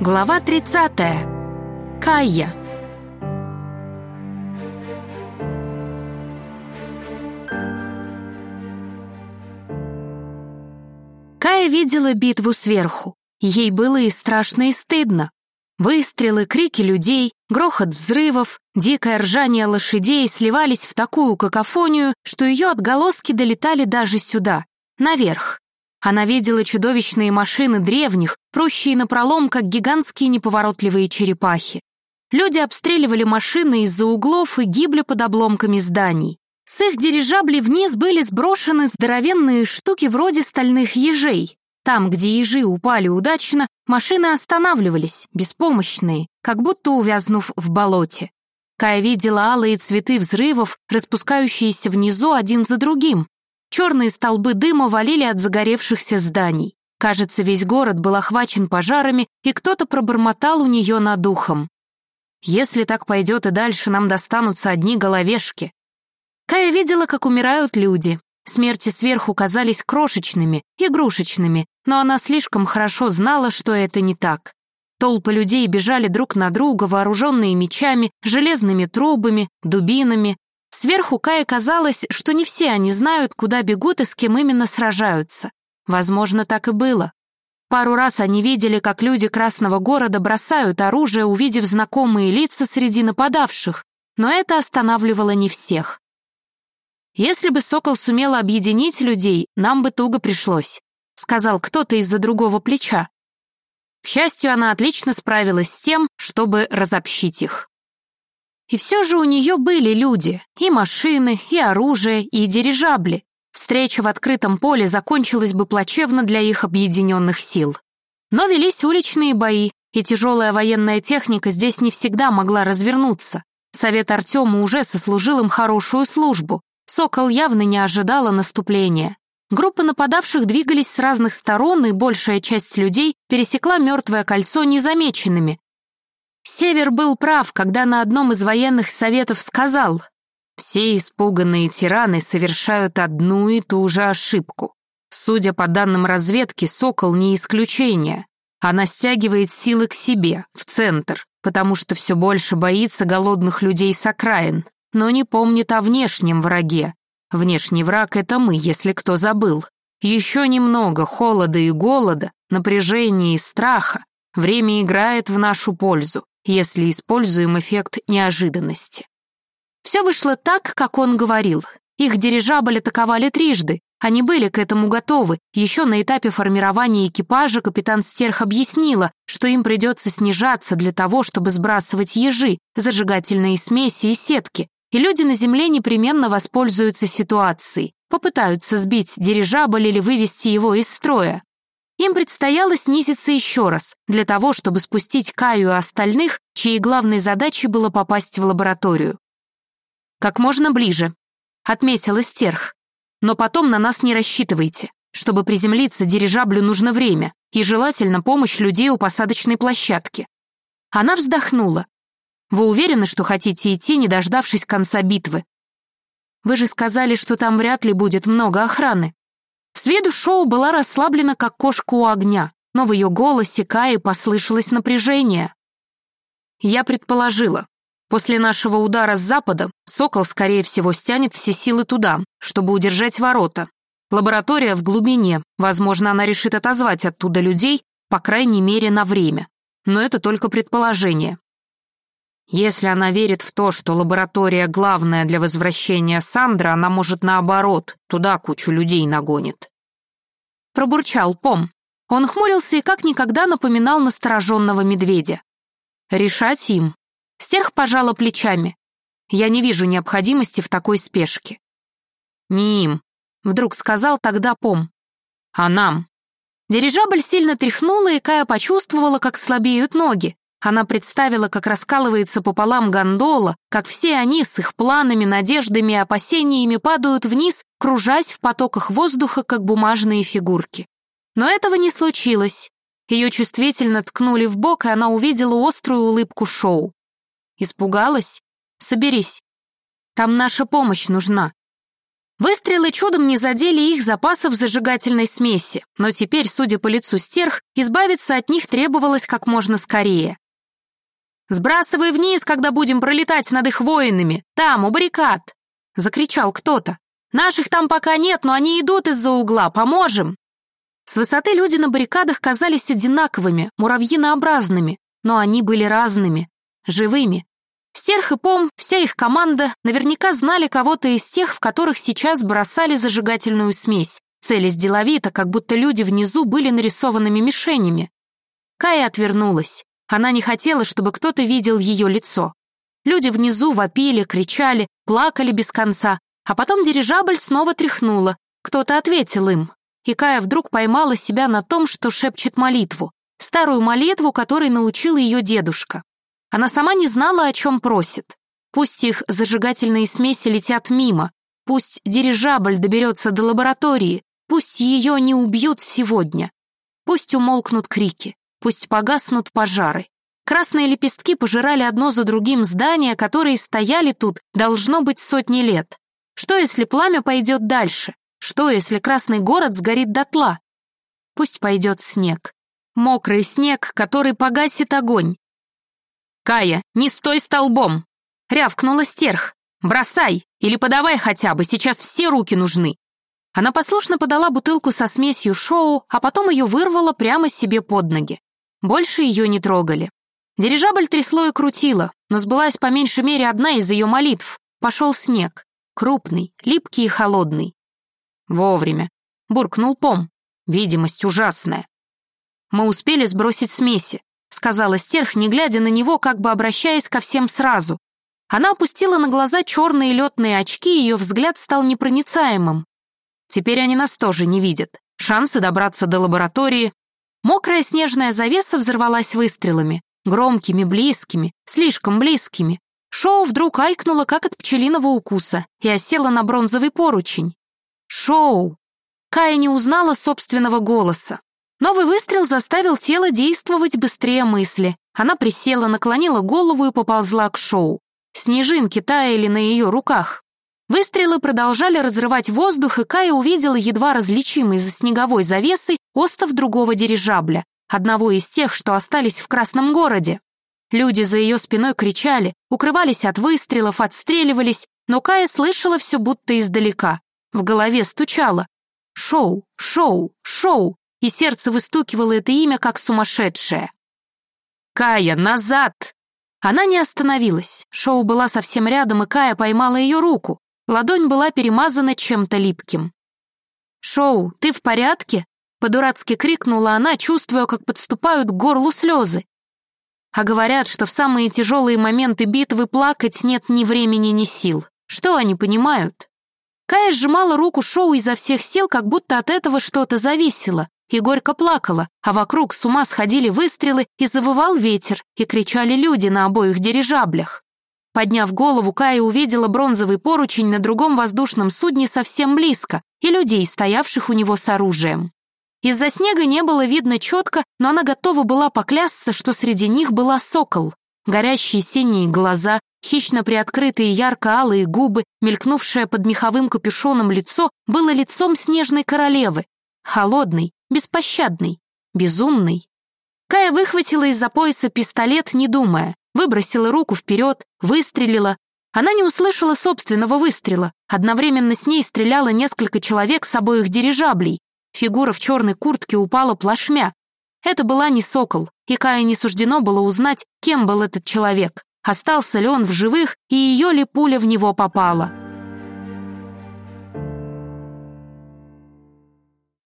Глава 30. Кайя. Кая видела битву сверху. Ей было и страшно, и стыдно. Выстрелы, крики людей, грохот взрывов, дикое ржание лошадей сливались в такую какофонию, что ее отголоски долетали даже сюда, наверх. Она видела чудовищные машины древних, прущие напролом, как гигантские неповоротливые черепахи. Люди обстреливали машины из-за углов и гибли под обломками зданий. С их дирижаблей вниз были сброшены здоровенные штуки вроде стальных ежей. Там, где ежи упали удачно, машины останавливались, беспомощные, как будто увязнув в болоте. Кая видела алые цветы взрывов, распускающиеся внизу один за другим, Черные столбы дыма валили от загоревшихся зданий. Кажется, весь город был охвачен пожарами, и кто-то пробормотал у нее над ухом. «Если так пойдет и дальше, нам достанутся одни головешки». Кая видела, как умирают люди. Смерти сверху казались крошечными, игрушечными, но она слишком хорошо знала, что это не так. Толпы людей бежали друг на друга, вооруженные мечами, железными трубами, дубинами, Сверху Кае казалось, что не все они знают, куда бегут и с кем именно сражаются. Возможно, так и было. Пару раз они видели, как люди Красного города бросают оружие, увидев знакомые лица среди нападавших, но это останавливало не всех. «Если бы Сокол сумел объединить людей, нам бы туго пришлось», сказал кто-то из-за другого плеча. К счастью, она отлично справилась с тем, чтобы разобщить их. И все же у нее были люди, и машины, и оружие, и дирижабли. Встреча в открытом поле закончилась бы плачевно для их объединенных сил. Но велись уличные бои, и тяжелая военная техника здесь не всегда могла развернуться. Совет Артема уже сослужил им хорошую службу. Сокол явно не ожидала наступления. Группы нападавших двигались с разных сторон, и большая часть людей пересекла мертвое кольцо незамеченными, Север был прав, когда на одном из военных советов сказал, «Все испуганные тираны совершают одну и ту же ошибку. Судя по данным разведки, Сокол не исключение. Она стягивает силы к себе, в центр, потому что все больше боится голодных людей с окраин, но не помнит о внешнем враге. Внешний враг — это мы, если кто забыл. Еще немного холода и голода, напряжения и страха. Время играет в нашу пользу если используем эффект неожиданности. Все вышло так, как он говорил. Их дирижабль атаковали трижды. Они были к этому готовы. Еще на этапе формирования экипажа капитан Стерх объяснила, что им придется снижаться для того, чтобы сбрасывать ежи, зажигательные смеси и сетки. И люди на Земле непременно воспользуются ситуацией, попытаются сбить дирижабль или вывести его из строя. Им предстояло снизиться еще раз, для того, чтобы спустить Каю и остальных, чьей главной задачей было попасть в лабораторию. «Как можно ближе», — отметила Стерх. «Но потом на нас не рассчитывайте. Чтобы приземлиться, дирижаблю нужно время, и желательно помощь людей у посадочной площадки». Она вздохнула. «Вы уверены, что хотите идти, не дождавшись конца битвы? Вы же сказали, что там вряд ли будет много охраны». С виду Шоу была расслаблена, как кошка у огня, но в ее голосе Каи послышалось напряжение. Я предположила, после нашего удара с запада Сокол, скорее всего, стянет все силы туда, чтобы удержать ворота. Лаборатория в глубине, возможно, она решит отозвать оттуда людей, по крайней мере, на время. Но это только предположение. Если она верит в то, что лаборатория главная для возвращения Сандра, она может наоборот, туда кучу людей нагонит. Пробурчал Пом. Он хмурился и как никогда напоминал настороженного медведя. Решать им. Стерх пожала плечами. Я не вижу необходимости в такой спешке. Не им, вдруг сказал тогда Пом. А нам. Дирижабль сильно тряхнула, и Кая почувствовала, как слабеют ноги. Она представила, как раскалывается пополам гондола, как все они с их планами, надеждами и опасениями падают вниз, кружась в потоках воздуха, как бумажные фигурки. Но этого не случилось. Ее чувствительно ткнули в бок, и она увидела острую улыбку Шоу. Испугалась? Соберись. Там наша помощь нужна. Выстрелы чудом не задели их запасов зажигательной смеси, но теперь, судя по лицу стерх, избавиться от них требовалось как можно скорее. «Сбрасывай вниз, когда будем пролетать над их воинами! Там, у баррикад!» — закричал кто-то. «Наших там пока нет, но они идут из-за угла, поможем!» С высоты люди на баррикадах казались одинаковыми, муравьинообразными, но они были разными, живыми, Стерх и Пом, вся их команда, наверняка знали кого-то из тех, в которых сейчас бросали зажигательную смесь, целясь деловито, как будто люди внизу были нарисованными мишенями. Кая отвернулась. Она не хотела, чтобы кто-то видел ее лицо. Люди внизу вопили, кричали, плакали без конца, а потом дирижабль снова тряхнула. Кто-то ответил им. И Кая вдруг поймала себя на том, что шепчет молитву. Старую молитву, которой научил ее дедушка. Она сама не знала, о чем просит. Пусть их зажигательные смеси летят мимо, пусть дирижабль доберется до лаборатории, пусть ее не убьют сегодня, пусть умолкнут крики, пусть погаснут пожары. Красные лепестки пожирали одно за другим здания, которые стояли тут, должно быть, сотни лет. Что, если пламя пойдет дальше? Что, если красный город сгорит дотла? Пусть пойдет снег. Мокрый снег, который погасит огонь, «Кая, не стой столбом!» — рявкнула стерх. «Бросай! Или подавай хотя бы, сейчас все руки нужны!» Она послушно подала бутылку со смесью шоу, а потом ее вырвала прямо себе под ноги. Больше ее не трогали. Дирижабль трясло и крутило, но сбылась по меньшей мере одна из ее молитв. Пошел снег. Крупный, липкий и холодный. Вовремя. Буркнул Пом. Видимость ужасная. Мы успели сбросить смеси сказала стерх, не глядя на него, как бы обращаясь ко всем сразу. Она опустила на глаза черные летные очки, и ее взгляд стал непроницаемым. Теперь они нас тоже не видят. Шансы добраться до лаборатории. Мокрая снежная завеса взорвалась выстрелами. Громкими, близкими, слишком близкими. Шоу вдруг айкнуло, как от пчелиного укуса, и осела на бронзовый поручень. «Шоу!» Кая не узнала собственного голоса. Новый выстрел заставил тело действовать быстрее мысли. Она присела, наклонила голову и поползла к шоу. Снежинки таяли на ее руках. Выстрелы продолжали разрывать воздух, и Кая увидела едва различимый за снеговой завесой остов другого дирижабля, одного из тех, что остались в Красном городе. Люди за ее спиной кричали, укрывались от выстрелов, отстреливались, но Кая слышала все будто издалека. В голове стучало. «Шоу, шоу, шоу!» и сердце выстукивало это имя как сумасшедшее. «Кая, назад!» Она не остановилась. Шоу была совсем рядом, и Кая поймала ее руку. Ладонь была перемазана чем-то липким. «Шоу, ты в порядке?» По-дурацки крикнула она, чувствуя, как подступают к горлу слезы. А говорят, что в самые тяжелые моменты битвы плакать нет ни времени, ни сил. Что они понимают? Кая сжимала руку Шоу изо всех сил, как будто от этого что-то зависело, и горько плакала, а вокруг с ума сходили выстрелы и завывал ветер, и кричали люди на обоих дирижаблях. Подняв голову, Кая увидела бронзовый поручень на другом воздушном судне совсем близко и людей, стоявших у него с оружием. Из-за снега не было видно четко, но она готова была поклясться, что среди них была сокол. Горящие синие глаза, хищно приоткрытые ярко-алые губы, мелькнувшее под меховым капюшоном лицо было лицом снежной королевы, холодный, беспощадный, безумный. Кая выхватила из-за пояса пистолет, не думая, выбросила руку вперед, выстрелила. Она не услышала собственного выстрела. Одновременно с ней стреляло несколько человек с обоих дирижаблей. Фигура в черной куртке упала плашмя. Это была не сокол, и Кае не суждено было узнать, кем был этот человек. Остался ли он в живых, и ее ли пуля в него попала.